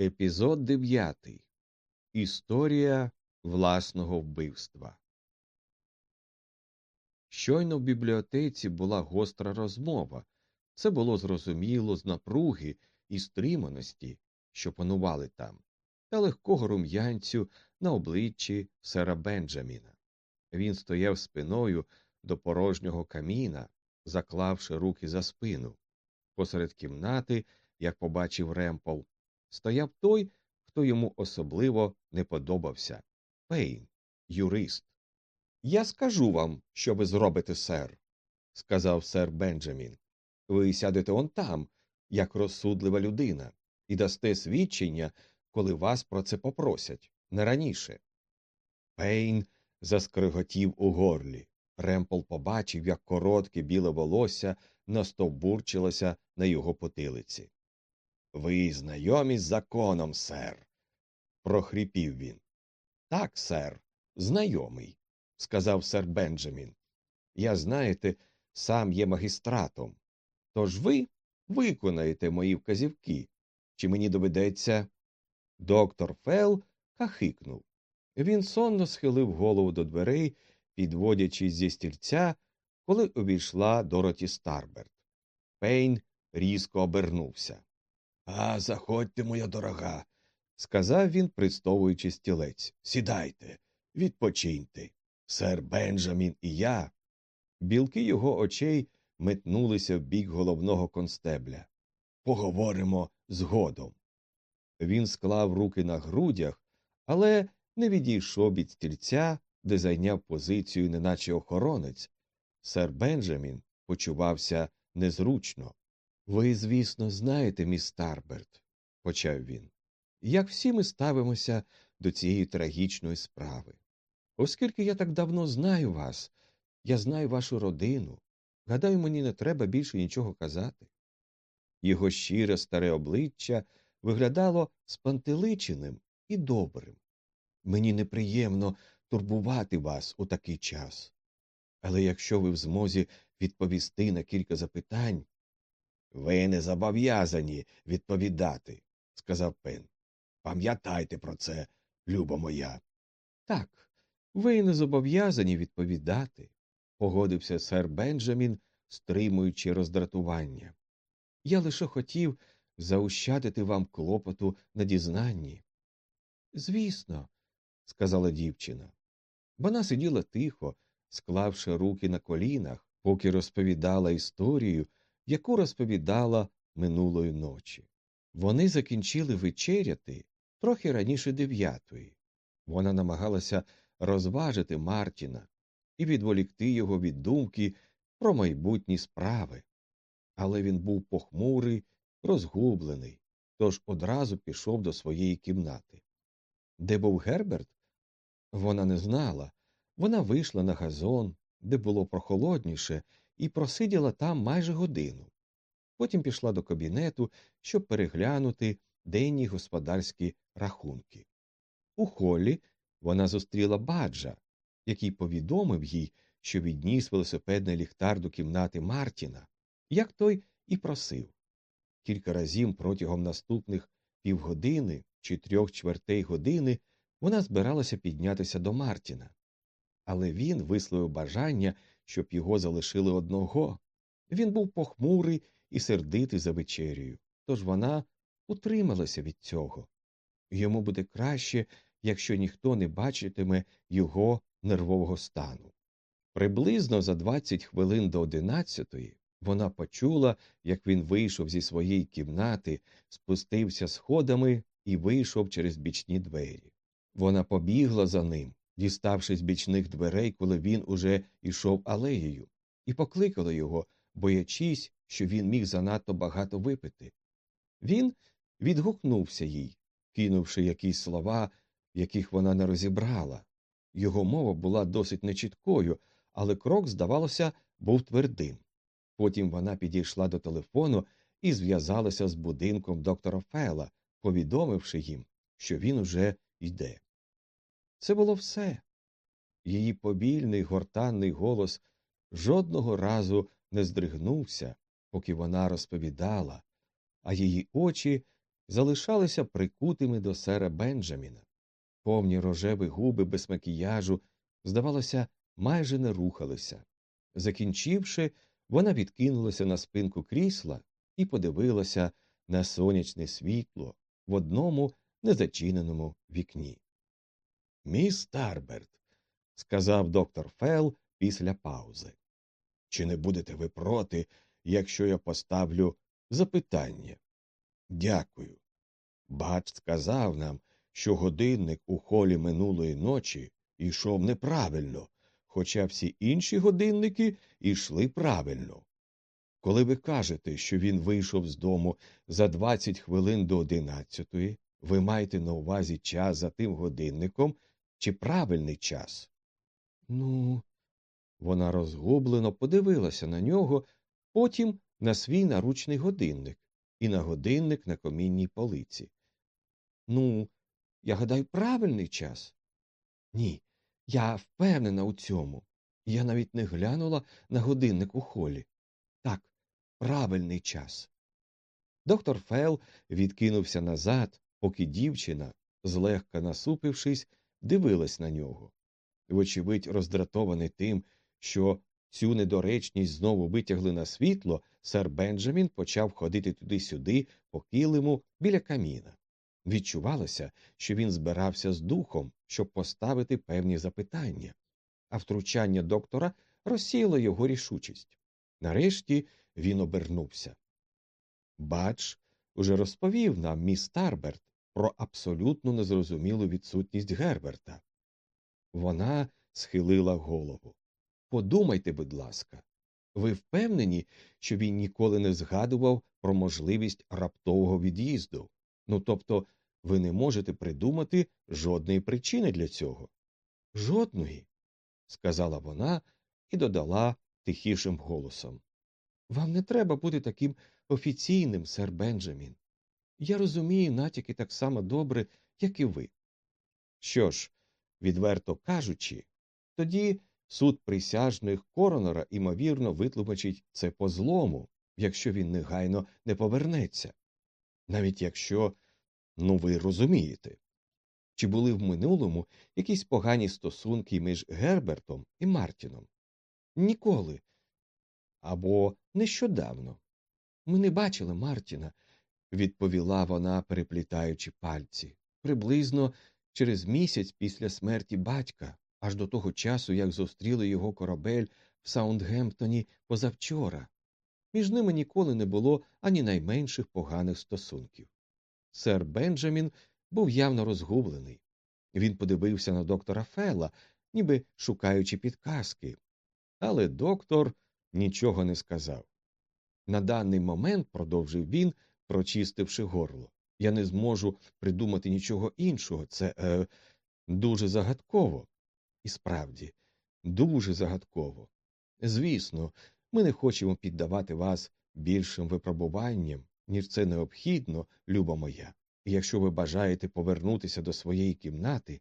Епізод дев'ятий Історія власного вбивства. Щойно в бібліотеці була гостра розмова. Це було зрозуміло з напруги і стриманості, що панували там, та легкого рум'янцю на обличчі сера Бенджаміна. Він стояв спиною до порожнього каміна, заклавши руки за спину. Посеред кімнати, як побачив Ремпол, стояв той, хто йому особливо не подобався Пейн, юрист. Я скажу вам, що ви зробите, сер, сказав сер Бенджамін. Ви сядете он там, як розсудлива людина, і дасте свідчення, коли вас про це попросять, не раніше. Пейн заскриготів у горлі. Ремпол побачив, як коротке біле волосся настовбурчилося на його потилиці. Ви знайомі з законом, сер, прохрипів він. Так, сер, знайомий, сказав сер Бенджамін. Я, знаєте, сам є магістратом. Тож ви виконаєте мої вказівки, чи мені доведеться. Доктор Фел кахикнув. Він сонно схилив голову до дверей, підводячись зі стільця, коли увійшла Дороті Старберт. Пейн різко обернувся. А, заходьте, моя дорога, сказав він, пристовуючи стілець. Сідайте, відпочиньте. Сер Бенджамін і я. Білки його очей метнулися в бік головного констебля. Поговоримо згодом. Він склав руки на грудях, але не відійшов від стільця, де зайняв позицію, неначе охоронець. Сер Бенджамін почувався незручно. Ви, звісно, знаєте, міс Старберт, почав він, як всі ми ставимося до цієї трагічної справи. Оскільки я так давно знаю вас, я знаю вашу родину. Гадаю, мені не треба більше нічого казати. Його щире старе обличчя виглядало спантеличеним і добрим. Мені неприємно турбувати вас у такий час. Але якщо ви в змозі відповісти на кілька запитань, ви не зобов'язані відповідати, сказав Пен. Пам'ятайте про це, люба моя. Так, ви не зобов'язані відповідати, погодився сер Бенджамін, стримуючи роздратування. Я лише хотів заощадити вам клопоту на дізнанні. Звісно, сказала дівчина. Вона сиділа тихо, склавши руки на колінах, поки розповідала історію, яку розповідала минулої ночі. Вони закінчили вечеряти трохи раніше дев'ятої. Вона намагалася розважити Мартіна і відволікти його від думки про майбутні справи. Але він був похмурий, розгублений, тож одразу пішов до своєї кімнати. Де був Герберт? Вона не знала. Вона вийшла на газон, де було прохолодніше, і просиділа там майже годину. Потім пішла до кабінету, щоб переглянути денні господарські рахунки. У холі вона зустріла баджа, який повідомив їй, що відніс велосипедний ліхтар до кімнати Мартіна, як той і просив. Кілька разів протягом наступних півгодини чи трьох чвертей години вона збиралася піднятися до Мартіна. Але він висловив бажання, щоб його залишили одного. Він був похмурий і сердитий за вечерію, тож вона утрималася від цього. Йому буде краще, якщо ніхто не бачитиме його нервового стану. Приблизно за 20 хвилин до одинадцятої вона почула, як він вийшов зі своєї кімнати, спустився сходами і вийшов через бічні двері. Вона побігла за ним, діставшись бічних дверей, коли він уже йшов алеєю, і покликала його, боячись, що він міг занадто багато випити. Він відгукнувся їй, кинувши якісь слова, яких вона не розібрала. Його мова була досить нечіткою, але крок, здавалося, був твердим. Потім вона підійшла до телефону і зв'язалася з будинком доктора Фела, повідомивши їм, що він уже йде. Це було все. Її побільний гортанний голос жодного разу не здригнувся, поки вона розповідала, а її очі залишалися прикутими до сера Бенджаміна. Повні рожеві губи без макіяжу, здавалося, майже не рухалися. Закінчивши, вона відкинулася на спинку крісла і подивилася на сонячне світло в одному незачиненому вікні. Міс Тарберт, сказав доктор Фел після паузи. Чи не будете ви проти, якщо я поставлю запитання? Дякую. Бач сказав нам, що годинник у холі минулої ночі йшов неправильно, хоча всі інші годинники йшли правильно. Коли ви кажете, що він вийшов з дому за 20 хвилин до одинадцятої, ви маєте на увазі час за тим годинником чи правильний час? Ну, вона розгублено подивилася на нього, потім на свій наручний годинник і на годинник на комінній полиці. Ну, я гадаю, правильний час? Ні, я впевнена у цьому. Я навіть не глянула на годинник у холі. Так, правильний час. Доктор Фел відкинувся назад, поки дівчина, злегка насупившись, дивилась на нього. Вочевидь, роздратований тим, що цю недоречність знову витягли на світло, сер Бенджамін почав ходити туди-сюди по килиму біля каміна. Відчувалося, що він збирався з духом, щоб поставити певні запитання, а втручання доктора розсіяло його рішучість. Нарешті він обернувся. Бач уже розповів нам міс Тарберт про абсолютно незрозумілу відсутність Герберта. Вона схилила голову. Подумайте, будь ласка, ви впевнені, що він ніколи не згадував про можливість раптового від'їзду? Ну тобто ви не можете придумати жодної причини для цього? Жодної, сказала вона і додала тихішим голосом. Вам не треба бути таким офіційним, сер Бенджамін. Я розумію натяки так само добре, як і ви. Що ж, відверто кажучи, тоді суд присяжних коронера, ймовірно, витлумачить це по злому, якщо він негайно не повернеться. Навіть якщо, ну ви розумієте, чи були в минулому якісь погані стосунки між Гербертом і Мартіном? Ніколи. Або нещодавно. Ми не бачили Мартіна, відповіла вона, переплітаючи пальці, приблизно через місяць після смерті батька, аж до того часу, як зустріли його корабель в Саундгемптоні позавчора. Між ними ніколи не було ані найменших поганих стосунків. Сер Бенджамін був явно розгублений. Він подивився на доктора Фела, ніби шукаючи підказки, але доктор нічого не сказав. На даний момент, продовжив він, прочистивши горло, я не зможу придумати нічого іншого. Це е, дуже загадково. І справді, дуже загадково. Звісно, ми не хочемо піддавати вас більшим випробуванням, ніж це необхідно, люба моя. І якщо ви бажаєте повернутися до своєї кімнати.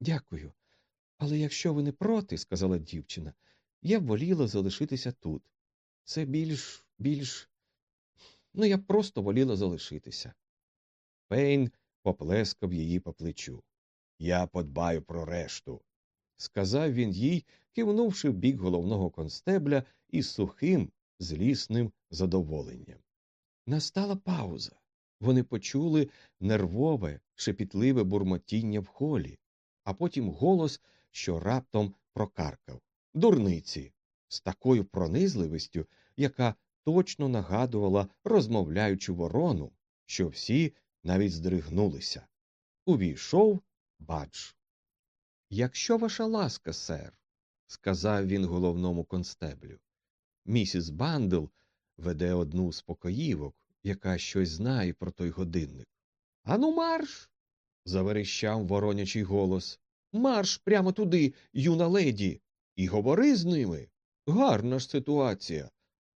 Дякую. Але якщо ви не проти, сказала дівчина, я б воліла залишитися тут. Це більш, більш. Ну, я просто воліла залишитися. Пейн поплескав її по плечу. Я подбаю про решту, сказав він їй, кивнувши в бік головного констебля із сухим, злісним задоволенням. Настала пауза. Вони почули нервове, шепітливе бурмотіння в холі, а потім голос, що раптом прокаркав дурниці, з такою пронизливістю, яка точно нагадувала розмовляючу ворону, що всі навіть здригнулися. Увійшов бадж. Якщо ваша ласка, сер, сказав він головному констеблю, місіс Бандл веде одну з покоївок, яка щось знає про той годинник. Ану, марш. заверещав воронячий голос. Марш прямо туди, юна леді, і говори з ними. Гарна ж ситуація.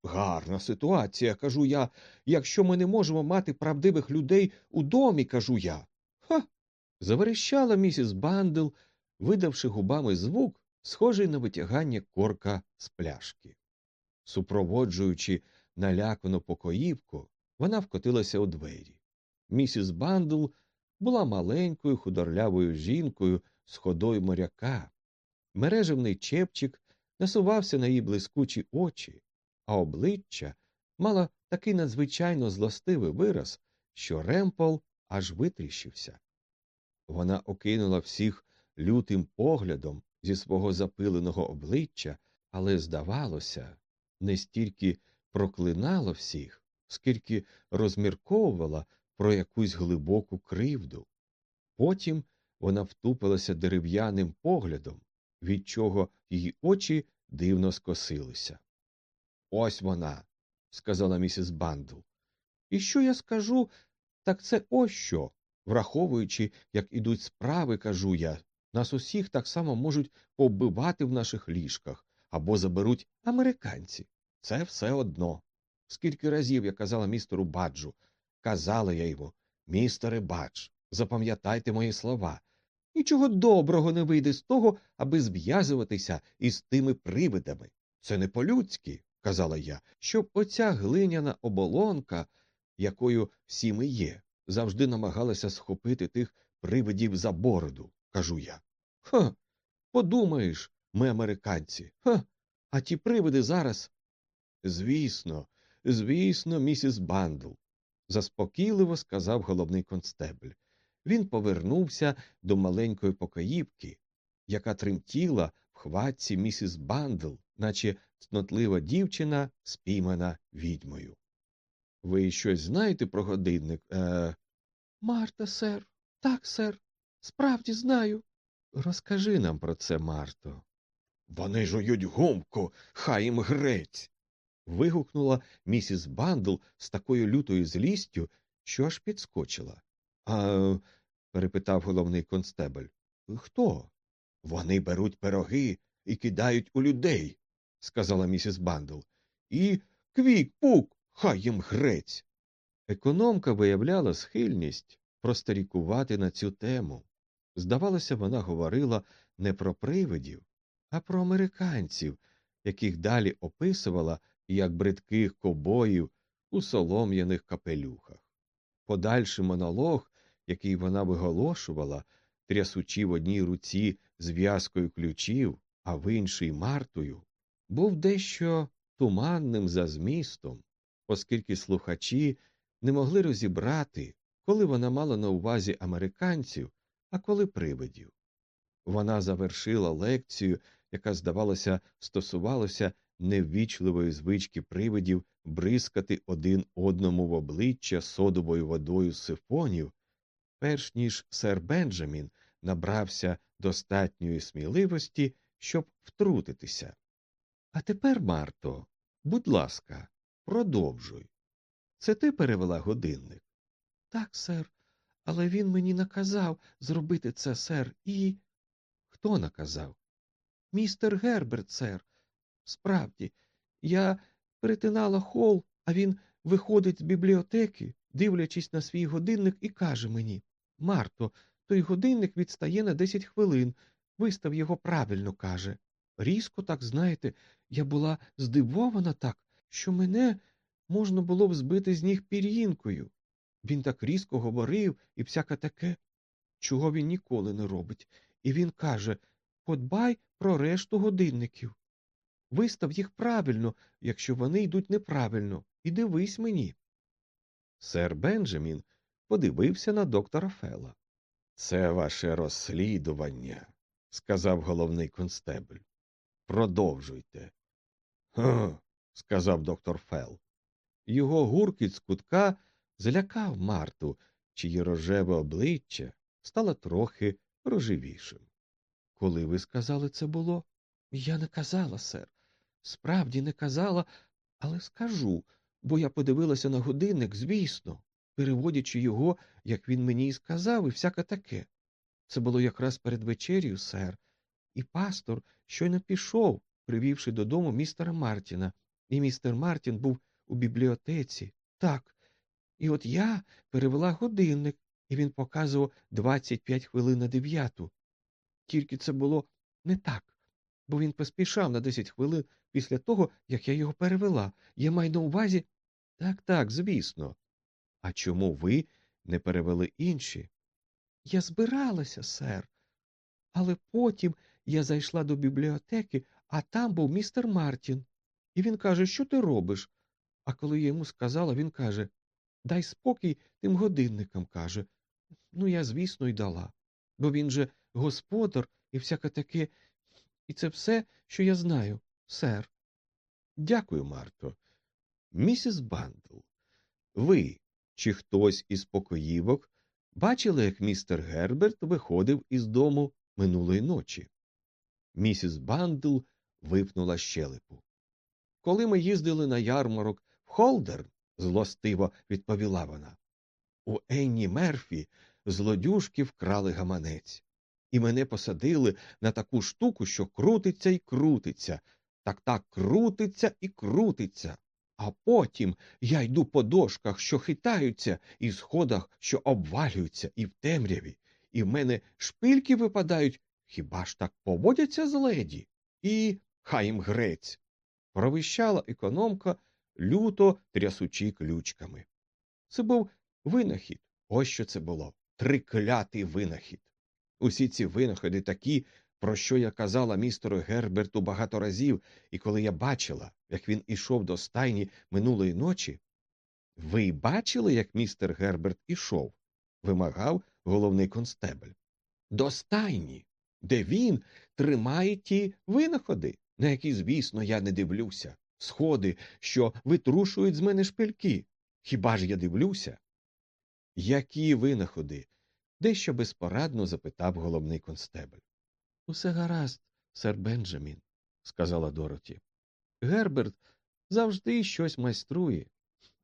Гарна ситуація, кажу я, якщо ми не можемо мати правдивих людей у домі, кажу я. Ха. заверещала місіс Бандл, видавши губами звук, схожий на витягання корка з пляшки. Супроводжуючи налякану покоївку, вона вкотилася у двері. Місіс Бандл була маленькою худорлявою жінкою з ходою моряка. Мережевний чепчик насувався на її блискучі очі, а обличчя мало такий надзвичайно злостивий вираз, що Ремпл аж витріщився. Вона окинула всіх лютим поглядом зі свого запиленого обличчя, але, здавалося, не стільки проклинала всіх, скільки розмірковувала про якусь глибоку кривду. Потім вона втупилася дерев'яним поглядом, від чого її очі дивно скосилися. Ось вона, сказала місіс Бандл. І що я скажу, так це ось що. Враховуючи, як ідуть справи, кажу я, нас усіх так само можуть повбивати в наших ліжках або заберуть американці. Це все одно. Скільки разів я казала містеру Баджу, казала я йому, містере Бадж, запам'ятайте мої слова. Нічого доброго не вийде з того, аби зв'язуватися із тими привидами. Це не по-людськи, казала я, щоб оця глиняна оболонка, якою всі ми є, завжди намагалася схопити тих привидів за бороду, кажу я. Ха. Подумаєш, ми американці. Ха. А ті привиди зараз. Звісно, звісно, місіс Бандл, заспокійливо сказав головний констебль. Він повернувся до маленької покоївки, яка тремтіла в хватці місіс Бандл, наче цнотлива дівчина, спіймана відьмою. Ви щось знаєте про годинник? Е... Марта, сер. Так, сер. Справді знаю. Розкажи нам про це, Марто. Вони жують гумку, хай їм грець. вигукнула місіс Бандл з такою лютою злістю, що аж підскочила. А. перепитав головний констебль. Хто? Вони беруть пироги і кидають у людей, сказала місіс Бандл. І квік пук, хай їм грець. Економка виявляла схильність просторікувати на цю тему. Здавалося, вона говорила не про привидів, а про американців, яких далі описувала як бридких кобоїв у солом'яних капелюхах. Подальший монолог, який вона виголошувала, трясучи в одній руці зв'язкою ключів, а в іншій мартою, був дещо туманним за змістом, оскільки слухачі не могли розібрати, коли вона мала на увазі американців, а коли привидів. Вона завершила лекцію, яка, здавалося, стосувалася неввічливої звички привидів бризкати один одному в обличчя содовою водою сифонів, перш ніж сер Бенджамін набрався достатньої сміливості, щоб втрутитися. А тепер, Марто, будь ласка, продовжуй. Це ти перевела годинник? Так, сер, але він мені наказав зробити це, сер, і. Хто наказав? Містер Герберт, сер. Справді, я перетинала хол, а він виходить з бібліотеки, дивлячись на свій годинник, і каже мені Марто, той годинник відстає на десять хвилин. Вистав його правильно, каже. Різко, так знаєте, я була здивована так, що мене можна було б збити з ніг пір'їнкою. Він так різко говорив і всяке таке, чого він ніколи не робить. І він каже Подбай про решту годинників. Вистав їх правильно, якщо вони йдуть неправильно, і дивись мені. Сер Бенджамін подивився на доктора Фела. Це ваше розслідування, сказав головний констебль. Продовжуйте. Га, сказав доктор Фел. Його гуркіт з кутка злякав Марту, чиє рожеве обличчя стало трохи рожевішим. Коли ви сказали це було? Я не казала, сер. Справді не казала, але скажу, бо я подивилася на годинник, звісно, переводячи його, як він мені і сказав, і всяке таке. Це було якраз перед вечерю, сер, і пастор щойно пішов, привівши додому містера Мартіна, і містер Мартін був у бібліотеці. Так. І от я перевела годинник, і він показував 25 хвилин на дев'яту. Тільки це було не так, бо він поспішав на 10 хвилин після того, як я його перевела. Я маю на увазі. Так, так, звісно. А чому ви не перевели інші. Я збиралася, сер. Але потім я зайшла до бібліотеки, а там був містер Мартін. І він каже, що ти робиш? А коли я йому сказала, він каже Дай спокій тим годинникам, каже. Ну, я, звісно, й дала. Бо він же господар і всяке таке, і це все, що я знаю, сер. Дякую, Марто. Місіс Бандл, ви чи хтось із покоївок бачили, як містер Герберт виходив із дому минулої ночі? Місіс Бандл випнула щелепу. Коли ми їздили на ярмарок в Холдерн, злостиво відповіла вона, у Енні Мерфі злодюжки вкрали гаманець, і мене посадили на таку штуку, що крутиться і крутиться, так так крутиться і крутиться. А потім я йду по дошках, що хитаються, і сходах, що обвалюються, і в темряві, і в мене шпильки випадають. Хіба ж так поводяться з леді? І хай їм грець. провищала економка, люто трясучи ключками. Це був винахід. Ось що це було триклятий винахід. Усі ці винаходи такі, про що я казала містеру Герберту багато разів, і коли я бачила, як він ішов до стайні минулої ночі. Ви бачили, як містер Герберт ішов? вимагав головний констебель. До стайні, де він тримає ті винаходи, на які, звісно, я не дивлюся, сходи, що витрушують з мене шпильки. Хіба ж я дивлюся? Які винаходи? дещо безпорадно запитав головний констебель. Усе гаразд, сер Бенджамін, сказала Дороті. Герберт завжди щось майструє,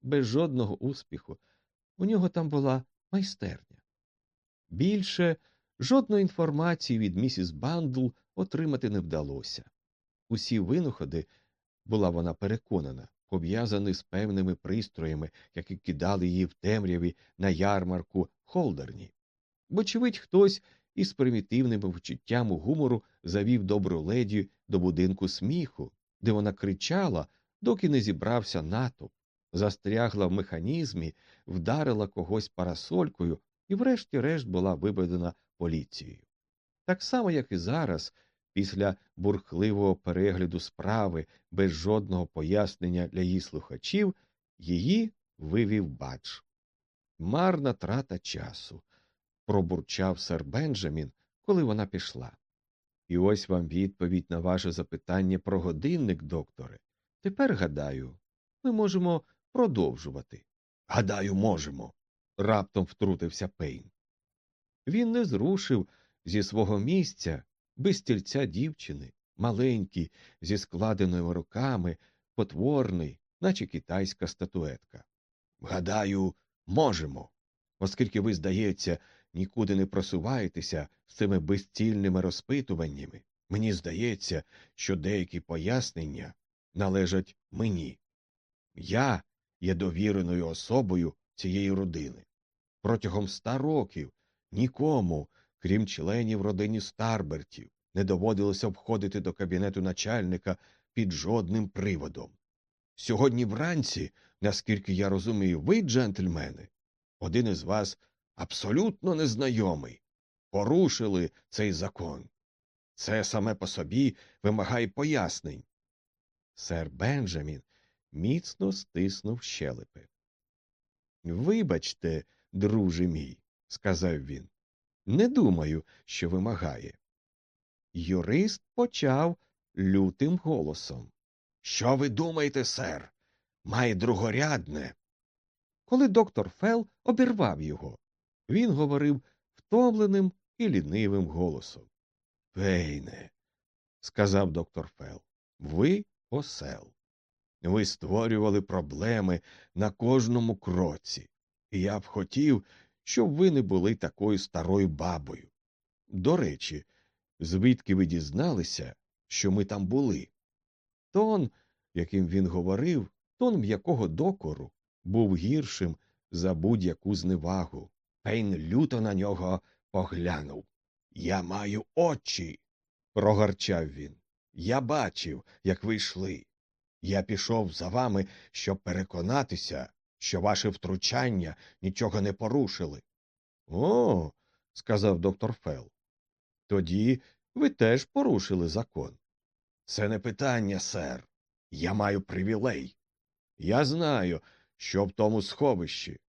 без жодного успіху. У нього там була майстерня. Більше жодної інформації від місіс Бандл отримати не вдалося. Усі винаходи, була вона переконана, пов'язані з певними пристроями, які кидали її в темряві на ярмарку Холдерні. Вочевидь, хтось із примітивними вчуттями гумору завів добру леді до будинку сміху, де вона кричала, доки не зібрався натовп, застрягла в механізмі, вдарила когось парасолькою і, врешті-решт, була виведена поліцією. Так само, як і зараз, після бурхливого перегляду справи без жодного пояснення для її слухачів, її вивів бадж. Марна трата часу пробурчав сер Бенджамін, коли вона пішла. І ось вам відповідь на ваше запитання про годинник, докторе. Тепер, гадаю, ми можемо продовжувати. Гадаю, можемо. раптом втрутився Пейн. Він не зрушив зі свого місця без стільця дівчини, маленький, зі складеними руками, потворний, наче китайська статуетка. Гадаю, можемо, оскільки ви, здається, нікуди не просуваєтеся з цими безцільними розпитуваннями, мені здається, що деякі пояснення належать мені. Я є довіреною особою цієї родини. Протягом ста років нікому, крім членів родині Старбертів, не доводилося обходити до кабінету начальника під жодним приводом. Сьогодні вранці, наскільки я розумію, ви, джентльмени, один із вас абсолютно незнайомий, порушили цей закон. Це саме по собі вимагає пояснень. Сер Бенджамін міцно стиснув щелепи. Вибачте, друже мій, сказав він, не думаю, що вимагає. Юрист почав лютим голосом. Що ви думаєте, сер? Має другорядне. Коли доктор Фел обірвав його, він говорив втомленим і лінивим голосом. Пейне, сказав доктор Фел, ви осел. Ви створювали проблеми на кожному кроці, і я б хотів, щоб ви не були такою старою бабою. До речі, звідки ви дізналися, що ми там були? Тон, яким він говорив, тон м'якого докору, був гіршим за будь-яку зневагу. Пейн люто на нього поглянув. Я маю очі. прогарчав він. Я бачив, як ви йшли. Я пішов за вами, щоб переконатися, що ваше втручання нічого не порушили. О, сказав доктор Фел. Тоді ви теж порушили закон. Це не питання, сер. Я маю привілей. Я знаю, що в тому сховищі.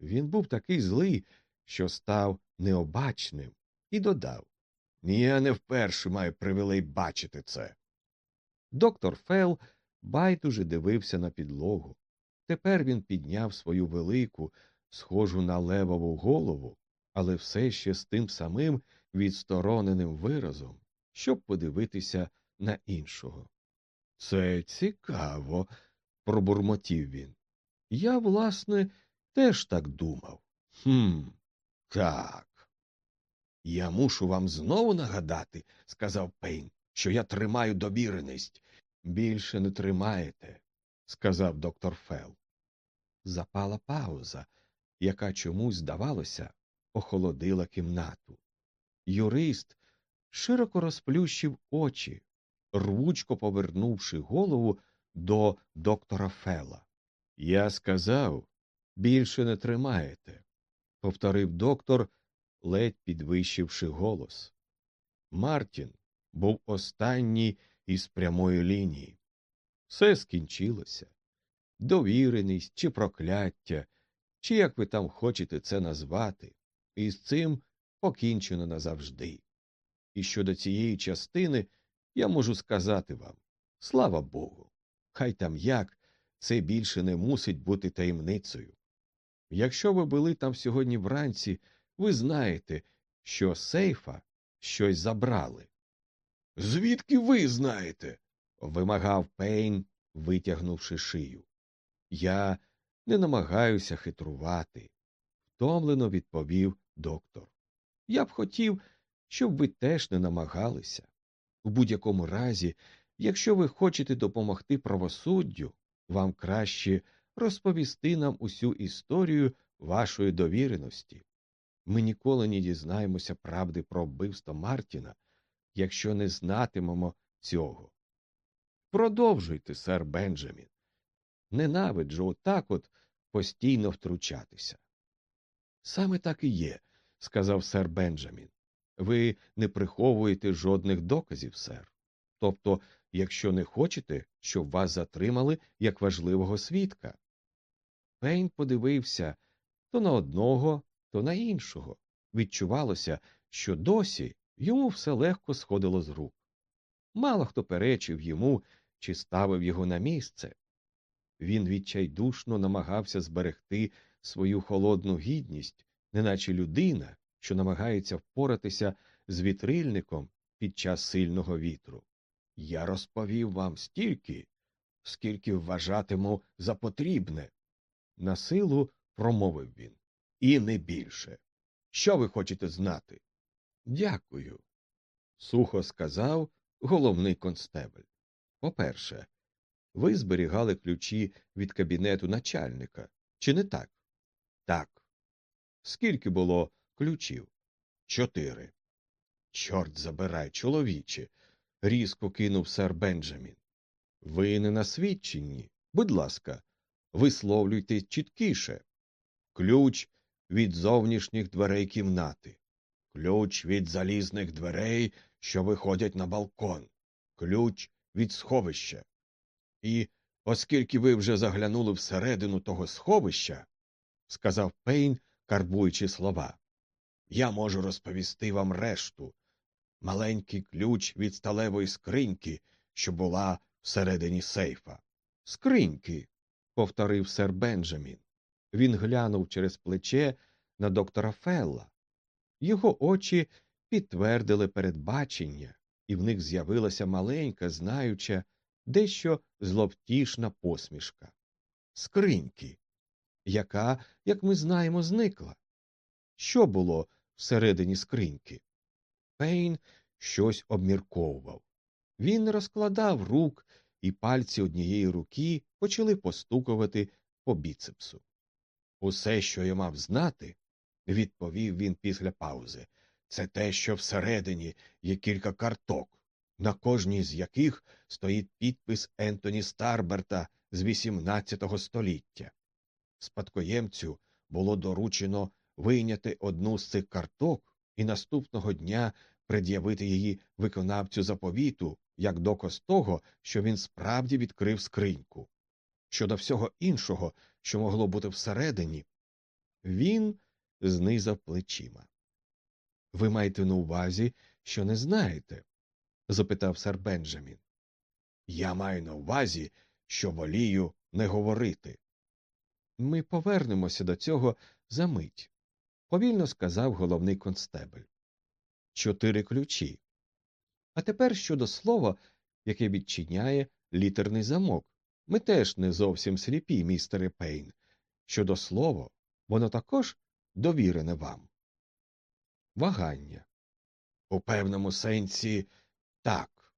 Він був такий злий, що став необачним, і додав Я не вперше маю привілей бачити це. Доктор Фел байдуже дивився на підлогу. Тепер він підняв свою велику, схожу на левову голову, але все ще з тим самим відстороненим виразом, щоб подивитися на іншого. Це цікаво, пробурмотів він. Я, власне, теж так думав. Хм, так. Я мушу вам знову нагадати, сказав Пейн, що я тримаю довіреність. Більше не тримаєте, сказав доктор Фел. Запала пауза, яка чомусь, здавалося, охолодила кімнату. Юрист широко розплющив очі, рвучко повернувши голову до доктора Фела. Я сказав, більше не тримаєте, повторив доктор, ледь підвищивши голос. Мартін був останній із прямої лінії. Все скінчилося. Довіреність чи прокляття, чи як ви там хочете це назвати, і з цим покінчено назавжди. І щодо цієї частини я можу сказати вам слава Богу, хай там як, це більше не мусить бути таємницею. Якщо ви були там сьогодні вранці, ви знаєте, що сейфа щось забрали. Звідки ви знаєте? Вимагав Пейн, витягнувши шию. Я не намагаюся хитрувати, втомлено відповів доктор. Я б хотів, щоб ви теж не намагалися. У будь-якому разі, якщо ви хочете допомогти правосуддю, вам краще розповісти нам усю історію вашої довіреності. Ми ніколи не дізнаємося правди про вбивство Мартіна, якщо не знатимемо цього. Продовжуйте, сер Бенджамін. Ненавиджу отак от постійно втручатися. Саме так і є, сказав сер Бенджамін. Ви не приховуєте жодних доказів, сер. Тобто, якщо не хочете, щоб вас затримали як важливого свідка. Пейн подивився то на одного, то на іншого. Відчувалося, що досі йому все легко сходило з рук. Мало хто перечив йому чи ставив його на місце. Він відчайдушно намагався зберегти свою холодну гідність, неначе людина, що намагається впоратися з вітрильником під час сильного вітру. Я розповів вам стільки, скільки вважатиму за потрібне. На силу промовив він. І не більше. Що ви хочете знати? Дякую. Сухо сказав головний констебель. По перше, ви зберігали ключі від кабінету начальника, чи не так? Так. Скільки було ключів? Чотири. Чорт забирай, чоловіче. різко кинув сер Бенджамін. Ви не на свідченні. Будь ласка, висловлюйте чіткіше. Ключ від зовнішніх дверей кімнати, ключ від залізних дверей, що виходять на балкон, ключ від сховища. І, оскільки ви вже заглянули всередину того сховища, сказав Пейн, карбуючи слова, я можу розповісти вам решту маленький ключ від сталевої скриньки, що була всередині сейфа. Скриньки, повторив сер Бенджамін. Він глянув через плече на доктора Фелла. Його очі підтвердили передбачення, і в них з'явилася маленька, знаюча, дещо зловтішна посмішка. Скриньки, яка, як ми знаємо, зникла. Що було всередині скриньки? Пейн щось обмірковував. Він розкладав рук, і пальці однієї руки почали постукувати по біцепсу. Усе, що я мав знати, відповів він після паузи, це те, що всередині є кілька карток, на кожній з яких стоїть підпис Ентоні Старберта з XVIII століття. спадкоємцю було доручено вийняти одну з цих карток і наступного дня пред'явити її виконавцю заповіту як доказ того, що він справді відкрив скриньку. Щодо всього іншого, що могло бути всередині, він знизав плечима. Ви маєте на увазі, що не знаєте? запитав сер Бенджамін. Я маю на увазі, що волію не говорити. Ми повернемося до цього за мить, повільно сказав головний констебель. Чотири ключі. А тепер щодо слова, яке відчиняє літерний замок. Ми теж не зовсім сліпі, містере Пейн. Щодо слова, воно також довірене вам. Вагання. У певному сенсі так,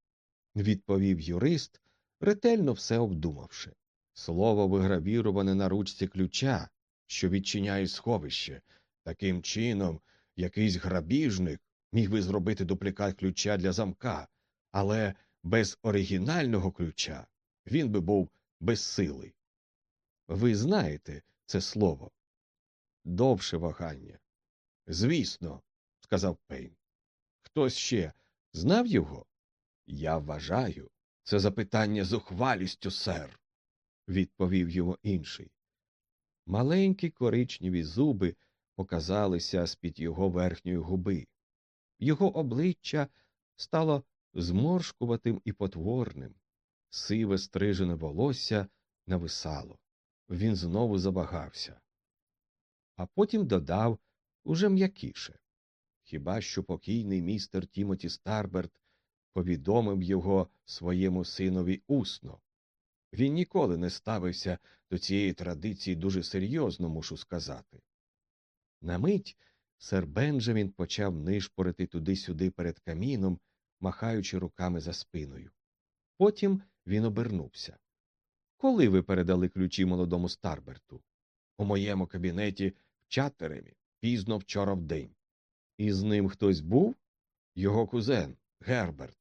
відповів юрист, ретельно все обдумавши. Слово вигравіроване на ручці ключа, що відчиняє сховище. Таким чином, якийсь грабіжник міг би зробити дуплікат ключа для замка, але без оригінального ключа він би був безсилий. Ви знаєте це слово? Довше вагання. Звісно, сказав Пейн. Хтось ще знав його? Я вважаю, це запитання з ухвалістю, сер, відповів його інший. Маленькі коричневі зуби показалися з під його верхньої губи. Його обличчя стало зморшкуватим і потворним, сиве стрижене волосся нависало. Він знову завагався. А потім додав уже м'якіше. Хіба що покійний містер Тімоті Старберт повідомив його своєму синові усно. Він ніколи не ставився до цієї традиції дуже серйозно, мушу сказати. На мить сер Бенджамін почав нишпорити туди-сюди перед каміном, махаючи руками за спиною. Потім він обернувся. Коли ви передали ключі молодому Старберту? У моєму кабінеті в Чаттеремі, пізно вчора в день. І з ним хтось був? Його кузен Герберт.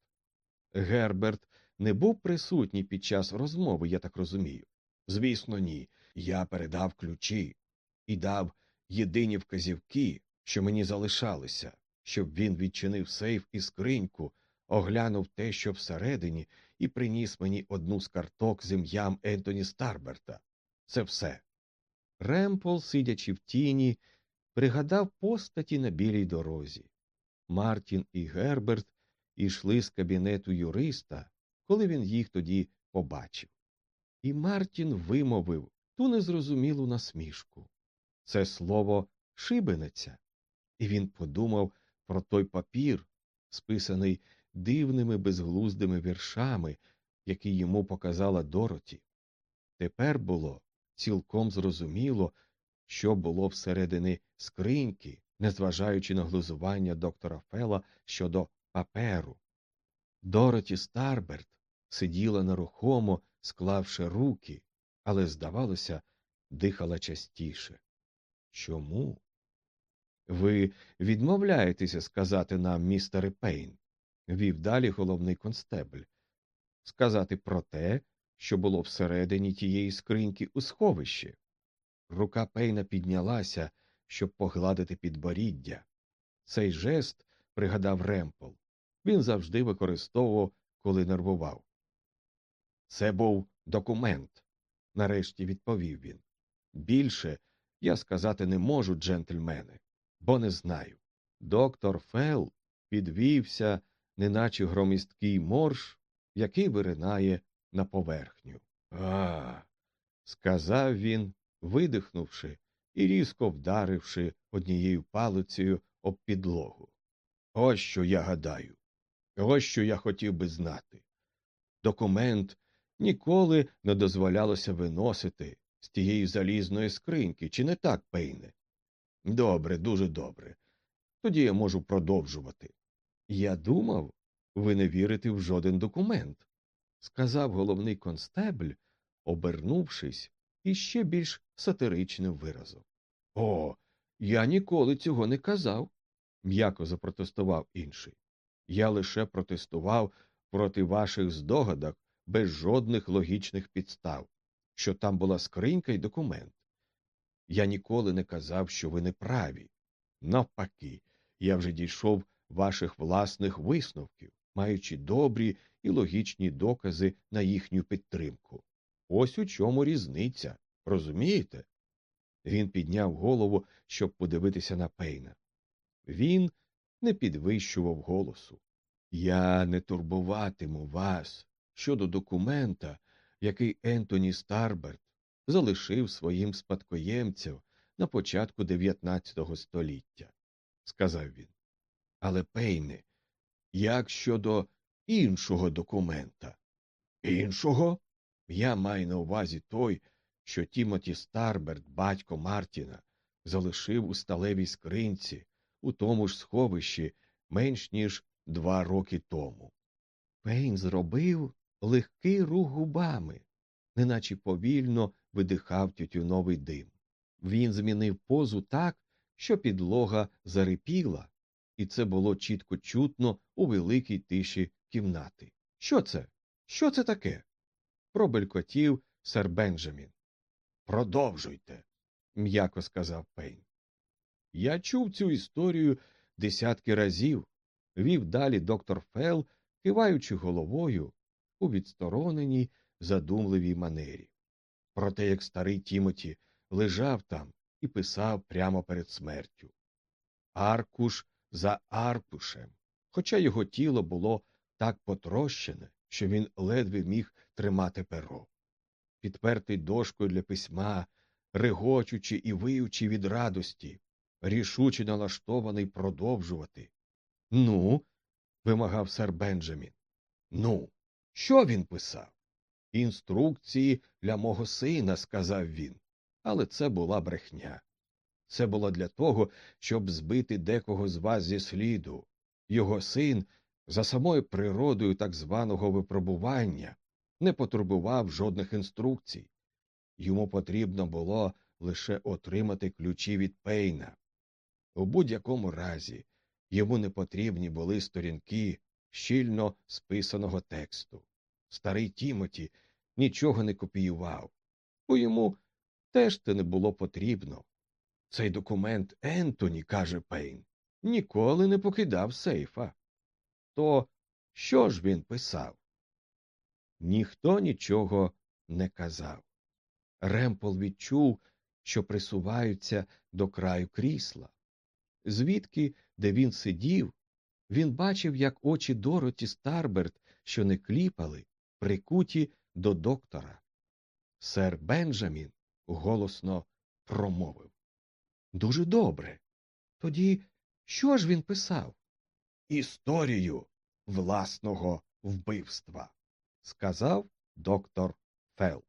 Герберт не був присутній під час розмови, я так розумію. Звісно, ні. Я передав ключі і дав єдині вказівки, що мені залишалися, щоб він відчинив сейф і скриньку, оглянув те, що всередині, і приніс мені одну з карток з ім'ям Ентоні Старберта. Це все. Ремпол, сидячи в тіні, пригадав постаті на білій дорозі. Мартін і Герберт ішли з кабінету юриста, коли він їх тоді побачив. І Мартін вимовив ту незрозумілу насмішку. Це слово шибениця. І він подумав про той папір, списаний дивними безглуздими віршами, які йому показала Дороті. Тепер було цілком зрозуміло, що було всередині скриньки, незважаючи на глузування доктора Фела щодо паперу. Дороті Старберт сиділа нерухомо, склавши руки, але, здавалося, дихала частіше. Чому? Ви відмовляєтеся сказати нам, містере Пейн, вів далі головний констебль, сказати про те, що було всередині тієї скриньки у сховищі. Рука Пейна піднялася, щоб погладити підборіддя. Цей жест пригадав Ремпл. Він завжди використовував, коли нервував. Це був документ, нарешті відповів він. Більше я сказати не можу, джентльмени, бо не знаю. Доктор Фел підвівся, неначе громісткий морж, який виринає на поверхню. А. сказав він, видихнувши і різко вдаривши однією палицею об підлогу. Ось що я гадаю. Ось що я хотів би знати. Документ ніколи не дозволялося виносити з тієї залізної скриньки, чи не так, Пейне? Добре, дуже добре. Тоді я можу продовжувати. Я думав, ви не вірите в жоден документ, сказав головний констебль, обернувшись іще більш сатиричним виразом. О, я ніколи цього не казав, м'яко запротестував інший. Я лише протестував проти ваших здогадок без жодних логічних підстав, що там була скринька і документ. Я ніколи не казав, що ви не праві. Навпаки, я вже дійшов ваших власних висновків, маючи добрі і логічні докази на їхню підтримку. Ось у чому різниця, розумієте? Він підняв голову, щоб подивитися на Пейна. Він не підвищував голосу. Я не турбуватиму вас щодо документа, який Ентоні Старберт залишив своїм спадкоємцям на початку XIX століття, сказав він. Але, Пейне, як щодо іншого документа? Іншого? Я маю на увазі той, що Тімоті Старберт, батько Мартіна, залишив у сталевій скринці, у тому ж сховищі менш ніж два роки тому. Пейн зробив легкий рух губами, неначе повільно видихав тютюновий дим. Він змінив позу так, що підлога зарипіла, і це було чітко чутно у великій тиші кімнати. Що це? Що це таке? Пробелькотів сер Бенджамін. Продовжуйте, м'яко сказав Пейн. Я чув цю історію десятки разів, вів далі доктор Фел, киваючи головою у відстороненій задумливій манері. Про те, як старий Тімоті лежав там і писав прямо перед смертю. Аркуш за аркушем, хоча його тіло було так потрощене, що він ледве міг тримати перо. Підпертий дошкою для письма, регочучи і виючи від радості, рішуче налаштований продовжувати. Ну, вимагав сер Бенджамін. Ну, що він писав? Інструкції для мого сина, сказав він. Але це була брехня. Це було для того, щоб збити декого з вас зі сліду. Його син, за самою природою так званого випробування, не потурбував жодних інструкцій. Йому потрібно було лише отримати ключі від Пейна. У будь-якому разі йому не потрібні були сторінки щільно списаного тексту. Старий Тімоті нічого не копіював, бо йому теж це не було потрібно. Цей документ Ентоні, каже Пейн, ніколи не покидав сейфа. То що ж він писав? Ніхто нічого не казав. Ремпол відчув, що присуваються до краю крісла. Звідки, де він сидів, він бачив, як очі Дороті Старберт, що не кліпали, прикуті до доктора. Сер Бенджамін голосно промовив. Дуже добре. Тоді що ж він писав? Історію власного вбивства, сказав доктор Фелл.